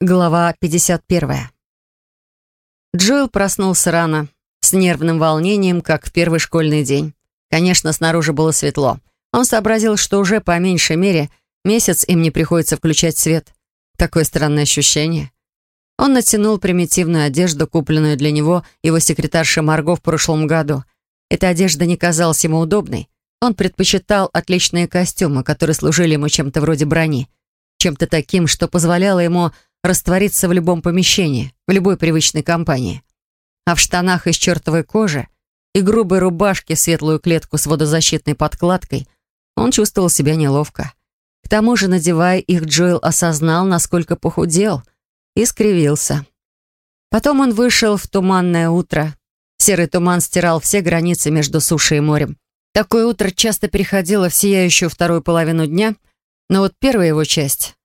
Глава 51. Джоэл проснулся рано, с нервным волнением, как в первый школьный день. Конечно, снаружи было светло. Он сообразил, что уже по меньшей мере месяц им не приходится включать свет. Такое странное ощущение. Он натянул примитивную одежду, купленную для него его секретарша Марго в прошлом году. Эта одежда не казалась ему удобной. Он предпочитал отличные костюмы, которые служили ему чем-то вроде брони. Чем-то таким, что позволяло ему раствориться в любом помещении, в любой привычной компании. А в штанах из чертовой кожи и грубой рубашке светлую клетку с водозащитной подкладкой он чувствовал себя неловко. К тому же, надевая их, Джоэл осознал, насколько похудел, и скривился. Потом он вышел в туманное утро. Серый туман стирал все границы между сушей и морем. Такое утро часто переходило в сияющую вторую половину дня, но вот первая его часть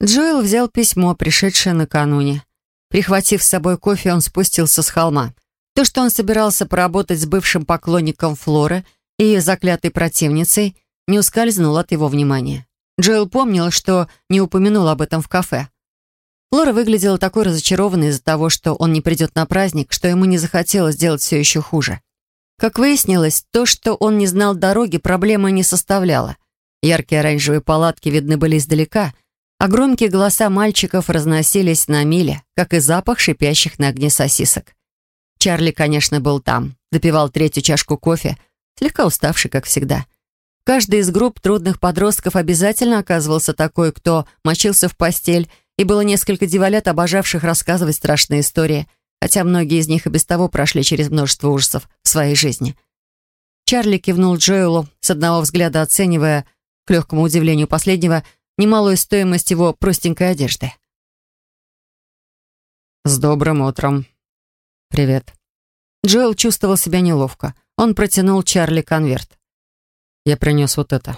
Джоэл взял письмо, пришедшее накануне. Прихватив с собой кофе, он спустился с холма. То, что он собирался поработать с бывшим поклонником Флоры и ее заклятой противницей, не ускользнуло от его внимания. Джоэл помнил, что не упомянул об этом в кафе. Флора выглядела такой разочарованной из-за того, что он не придет на праздник, что ему не захотелось сделать все еще хуже. Как выяснилось, то, что он не знал дороги, проблемы не составляло. Яркие оранжевые палатки видны были издалека — а громкие голоса мальчиков разносились на миле, как и запах шипящих на огне сосисок. Чарли, конечно, был там, допивал третью чашку кофе, слегка уставший, как всегда. Каждый из групп трудных подростков обязательно оказывался такой, кто мочился в постель, и было несколько девалят, обожавших рассказывать страшные истории, хотя многие из них и без того прошли через множество ужасов в своей жизни. Чарли кивнул Джоэлу, с одного взгляда оценивая, к легкому удивлению последнего, немалую стоимость его простенькой одежды. «С добрым утром. Привет». Джоэл чувствовал себя неловко. Он протянул Чарли конверт. «Я принес вот это».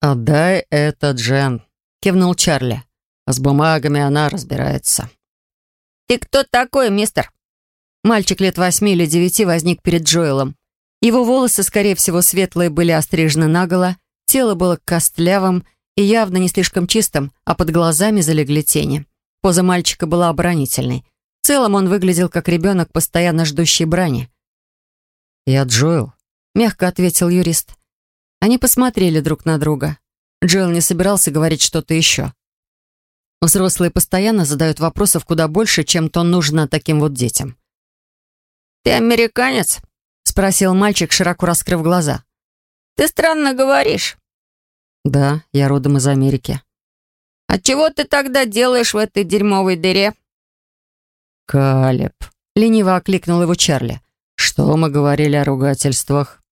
«Отдай это Джен», — кивнул Чарли. «С бумагами она разбирается». «Ты кто такой, мистер?» Мальчик лет восьми или девяти возник перед Джоэлом. Его волосы, скорее всего, светлые, были острижены наголо, тело было костлявым и явно не слишком чистым, а под глазами залегли тени. Поза мальчика была оборонительной. В целом он выглядел как ребенок, постоянно ждущий брани. «Я Джоэл», — мягко ответил юрист. Они посмотрели друг на друга. Джоэл не собирался говорить что-то еще. Взрослые постоянно задают вопросов куда больше, чем то нужно таким вот детям. «Ты американец?» — спросил мальчик, широко раскрыв глаза. «Ты странно говоришь». «Да, я родом из Америки». «А чего ты тогда делаешь в этой дерьмовой дыре?» «Калеб», — лениво окликнул его Чарли. «Что мы говорили о ругательствах?»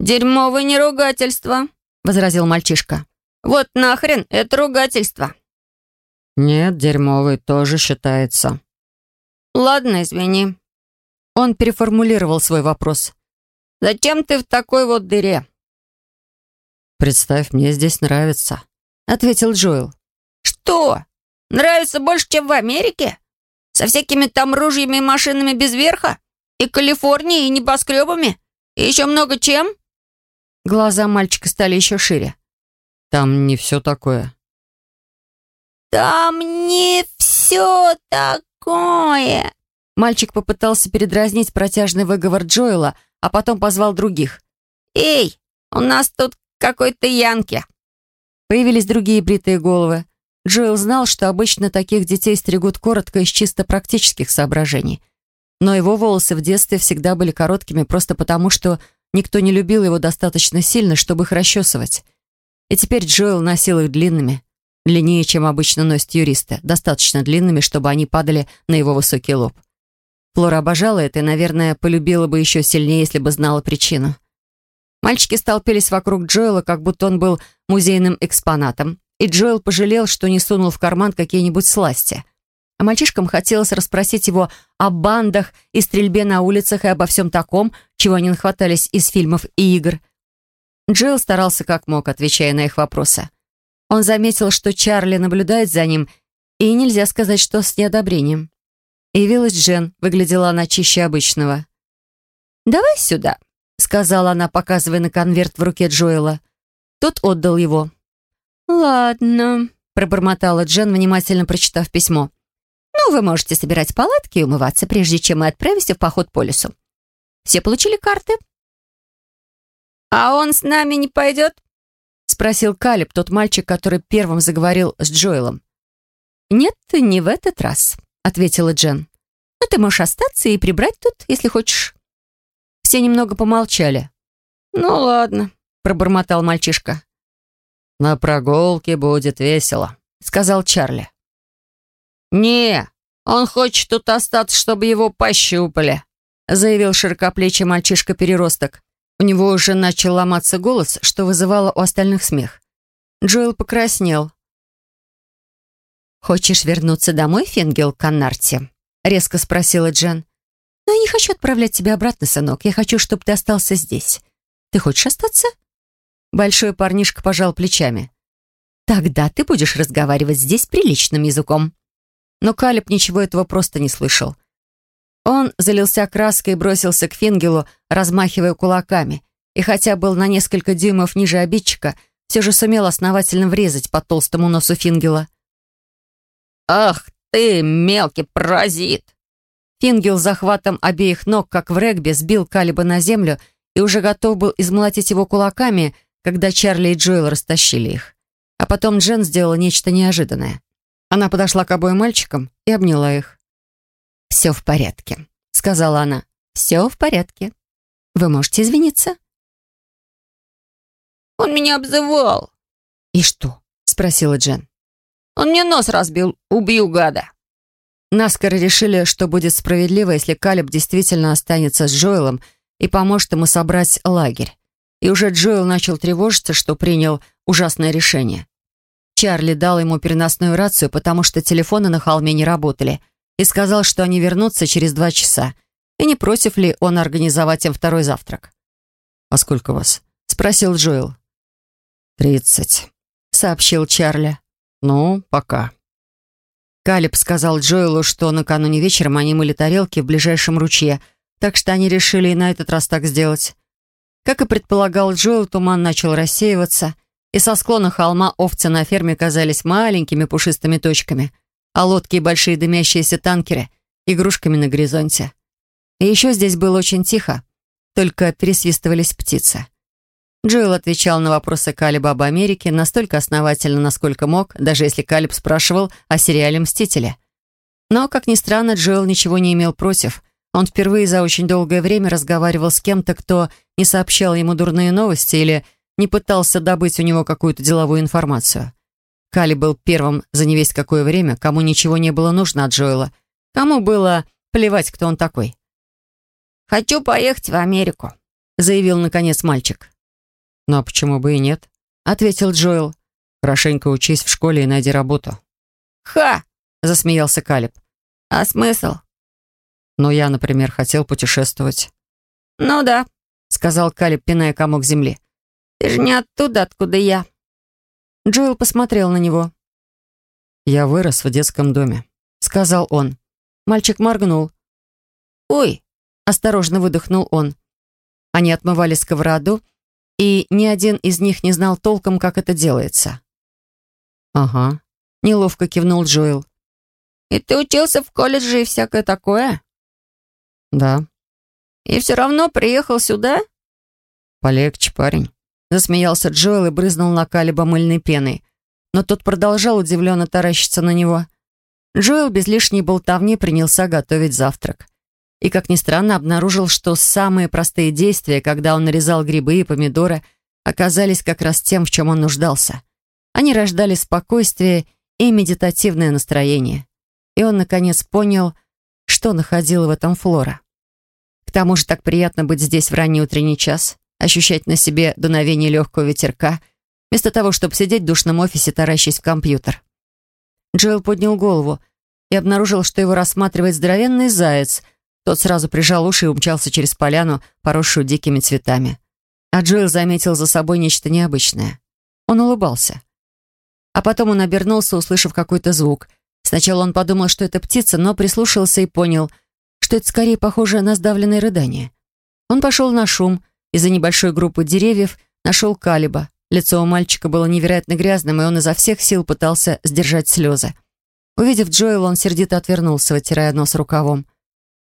«Дерьмовое не ругательство», — возразил мальчишка. «Вот нахрен это ругательство». «Нет, дерьмовый тоже считается». «Ладно, извини». Он переформулировал свой вопрос. «Зачем ты в такой вот дыре?» «Представь, мне здесь нравится», — ответил Джоэл. «Что? Нравится больше, чем в Америке? Со всякими там ружьями и машинами без верха? И Калифорнией, и небоскребами? И еще много чем?» Глаза мальчика стали еще шире. «Там не все такое». «Там не все такое!» Мальчик попытался передразнить протяжный выговор Джоэла, а потом позвал других. «Эй, у нас тут какой-то Янки». Появились другие бритые головы. Джоэл знал, что обычно таких детей стригут коротко из чисто практических соображений. Но его волосы в детстве всегда были короткими просто потому, что никто не любил его достаточно сильно, чтобы их расчесывать. И теперь Джоэл носил их длинными, длиннее, чем обычно носят юристы, достаточно длинными, чтобы они падали на его высокий лоб. Флора обожала это и, наверное, полюбила бы еще сильнее, если бы знала причину. Мальчики столпились вокруг Джоэла, как будто он был музейным экспонатом, и Джоэл пожалел, что не сунул в карман какие-нибудь сласти. А мальчишкам хотелось расспросить его о бандах и стрельбе на улицах и обо всем таком, чего они нахватались из фильмов и игр. Джоэл старался как мог, отвечая на их вопросы. Он заметил, что Чарли наблюдает за ним, и нельзя сказать, что с неодобрением. Явилась Джен, выглядела она чище обычного. «Давай сюда», сказала она, показывая на конверт в руке Джоэла. Тот отдал его. «Ладно», пробормотала Джен, внимательно прочитав письмо. «Ну, вы можете собирать палатки и умываться, прежде чем мы отправимся в поход по лесу. Все получили карты?» «А он с нами не пойдет?» — спросил Калиб, тот мальчик, который первым заговорил с Джоэлом. «Нет, не в этот раз», — ответила Джен. «Но ты можешь остаться и прибрать тут, если хочешь». Все немного помолчали. «Ну ладно», — пробормотал мальчишка. «На прогулке будет весело», — сказал Чарли. «Не, он хочет тут остаться, чтобы его пощупали», — заявил широкоплечий мальчишка-переросток. У него уже начал ломаться голос, что вызывало у остальных смех. Джоэл покраснел. «Хочешь вернуться домой, Фингел Каннарти?» — резко спросила Джен. «Но я не хочу отправлять тебя обратно, сынок. Я хочу, чтобы ты остался здесь. Ты хочешь остаться?» Большой парнишка пожал плечами. «Тогда ты будешь разговаривать здесь приличным языком». Но Калиб ничего этого просто не слышал. Он залился краской и бросился к Фингелу, размахивая кулаками, и хотя был на несколько дюймов ниже обидчика, все же сумел основательно врезать по толстому носу Фингела. «Ах ты, мелкий паразит!» Фингел захватом обеих ног, как в регби, сбил Калиба на землю и уже готов был измолотить его кулаками, когда Чарли и Джоэл растащили их. А потом Джен сделала нечто неожиданное. Она подошла к обоим мальчикам и обняла их. «Все в порядке», — сказала она. «Все в порядке. Вы можете извиниться?» «Он меня обзывал». «И что?» — спросила Джен. «Он мне нос разбил. Убью гада». Наскоро решили, что будет справедливо, если Калиб действительно останется с Джоэлом и поможет ему собрать лагерь. И уже Джоэл начал тревожиться, что принял ужасное решение. Чарли дал ему переносную рацию, потому что телефоны на холме не работали — и сказал, что они вернутся через два часа, и не против ли он организовать им второй завтрак. «А сколько вас?» — спросил Джоэл. «Тридцать», — сообщил Чарли. «Ну, пока». Калиб сказал Джоэлу, что накануне вечером они мыли тарелки в ближайшем ручье, так что они решили и на этот раз так сделать. Как и предполагал Джоэл, туман начал рассеиваться, и со склона холма овцы на ферме казались маленькими пушистыми точками — а лодки и большие дымящиеся танкеры — игрушками на горизонте. И еще здесь было очень тихо, только пересвистывались птицы. Джоэл отвечал на вопросы Калиба об Америке настолько основательно, насколько мог, даже если Калиб спрашивал о сериале «Мстители». Но, как ни странно, Джоэл ничего не имел против. Он впервые за очень долгое время разговаривал с кем-то, кто не сообщал ему дурные новости или не пытался добыть у него какую-то деловую информацию. Кали был первым за невесть какое время, кому ничего не было нужно от Джоэла. Кому было плевать, кто он такой. «Хочу поехать в Америку», — заявил наконец мальчик. «Ну а почему бы и нет?» — ответил Джоэл. «Хорошенько учись в школе и найди работу». «Ха!» — засмеялся Калиб. «А смысл?» «Ну, я, например, хотел путешествовать». «Ну да», — сказал Калиб, пиная комок земли. «Ты же не оттуда, откуда я». Джоэл посмотрел на него. «Я вырос в детском доме», — сказал он. Мальчик моргнул. «Ой!» — осторожно выдохнул он. Они отмывали сковороду, и ни один из них не знал толком, как это делается. «Ага», — неловко кивнул Джоэл. «И ты учился в колледже и всякое такое?» «Да». «И все равно приехал сюда?» «Полегче, парень». Засмеялся Джоэл и брызнул на Калиба мыльной пеной. Но тот продолжал удивленно таращиться на него. Джоэл без лишней болтовни принялся готовить завтрак. И, как ни странно, обнаружил, что самые простые действия, когда он нарезал грибы и помидоры, оказались как раз тем, в чем он нуждался. Они рождали спокойствие и медитативное настроение. И он, наконец, понял, что находила в этом Флора. К тому же так приятно быть здесь в ранний утренний час ощущать на себе дуновение легкого ветерка, вместо того, чтобы сидеть в душном офисе, таращись в компьютер. Джоэл поднял голову и обнаружил, что его рассматривает здоровенный заяц. Тот сразу прижал уши и умчался через поляну, поросшую дикими цветами. А Джоэл заметил за собой нечто необычное. Он улыбался. А потом он обернулся, услышав какой-то звук. Сначала он подумал, что это птица, но прислушался и понял, что это скорее похоже на сдавленное рыдание. Он пошел на шум, из-за небольшой группы деревьев нашел Калиба, Лицо у мальчика было невероятно грязным, и он изо всех сил пытался сдержать слезы. Увидев Джоэла, он сердито отвернулся, вытирая нос рукавом.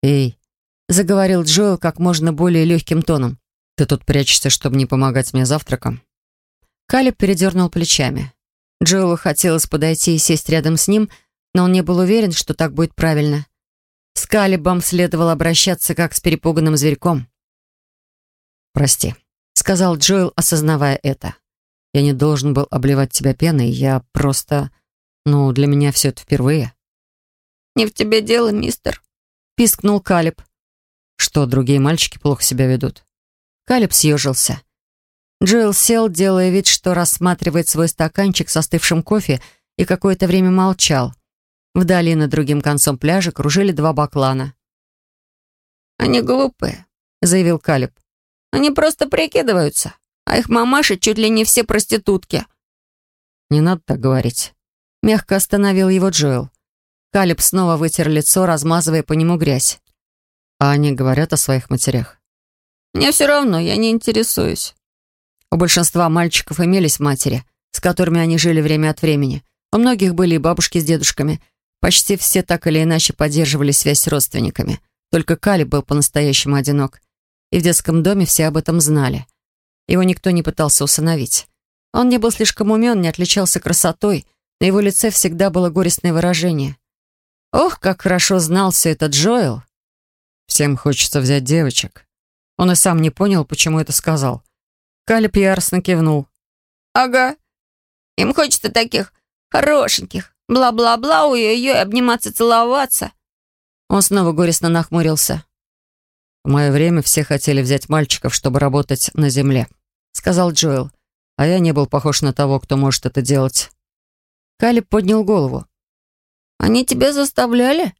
«Эй!» — заговорил Джоэл как можно более легким тоном. «Ты тут прячешься, чтобы не помогать мне завтраком?» Калиб передернул плечами. Джоэлу хотелось подойти и сесть рядом с ним, но он не был уверен, что так будет правильно. С Калибом следовало обращаться как с перепуганным зверьком. «Прости», — сказал Джоэл, осознавая это. «Я не должен был обливать тебя пеной, я просто... Ну, для меня все это впервые». «Не в тебе дело, мистер», — пискнул Калиб. «Что, другие мальчики плохо себя ведут?» Калиб съежился. Джоэл сел, делая вид, что рассматривает свой стаканчик с остывшим кофе, и какое-то время молчал. Вдали над другим концом пляжа кружили два баклана. «Они глупые», — заявил Калиб. Они просто прикидываются, а их мамаши чуть ли не все проститутки». «Не надо так говорить», — мягко остановил его Джоэл. Калиб снова вытер лицо, размазывая по нему грязь. «А они говорят о своих матерях?» «Мне все равно, я не интересуюсь». У большинства мальчиков имелись матери, с которыми они жили время от времени. У многих были и бабушки с дедушками. Почти все так или иначе поддерживали связь с родственниками. Только Калиб был по-настоящему одинок и в детском доме все об этом знали. Его никто не пытался усыновить. Он не был слишком умен, не отличался красотой, на его лице всегда было горестное выражение. Ох, как хорошо знал все это Джоэл. Всем хочется взять девочек. Он и сам не понял, почему это сказал. Калиб яростно кивнул. «Ага. Им хочется таких хорошеньких. Бла-бла-бла, ой-ой-ой, обниматься, целоваться». Он снова горестно нахмурился. «В мое время все хотели взять мальчиков, чтобы работать на земле», — сказал Джоэл. «А я не был похож на того, кто может это делать». Калиб поднял голову. «Они тебя заставляли?»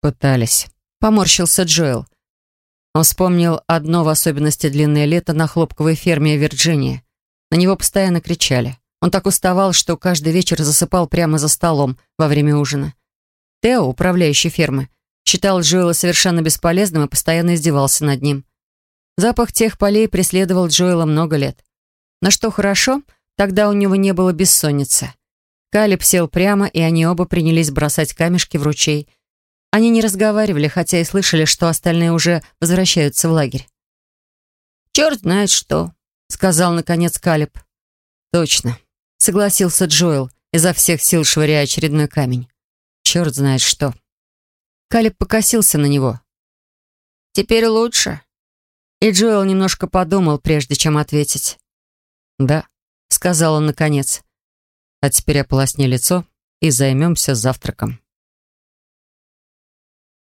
«Пытались», — поморщился Джоэл. Он вспомнил одно в особенности длинное лето на хлопковой ферме в Вирджинии. На него постоянно кричали. Он так уставал, что каждый вечер засыпал прямо за столом во время ужина. Тео, управляющий фермы, считал Джоэла совершенно бесполезным и постоянно издевался над ним. Запах тех полей преследовал Джоэла много лет. Но что хорошо, тогда у него не было бессонницы. Калиб сел прямо, и они оба принялись бросать камешки в ручей. Они не разговаривали, хотя и слышали, что остальные уже возвращаются в лагерь. «Черт знает что», — сказал наконец Калиб. «Точно», — согласился Джоэл, изо всех сил швыряя очередной камень. «Черт знает что». Калиб покосился на него. «Теперь лучше». И Джоэл немножко подумал, прежде чем ответить. «Да», — сказал он наконец. «А теперь ополосни лицо и займемся завтраком».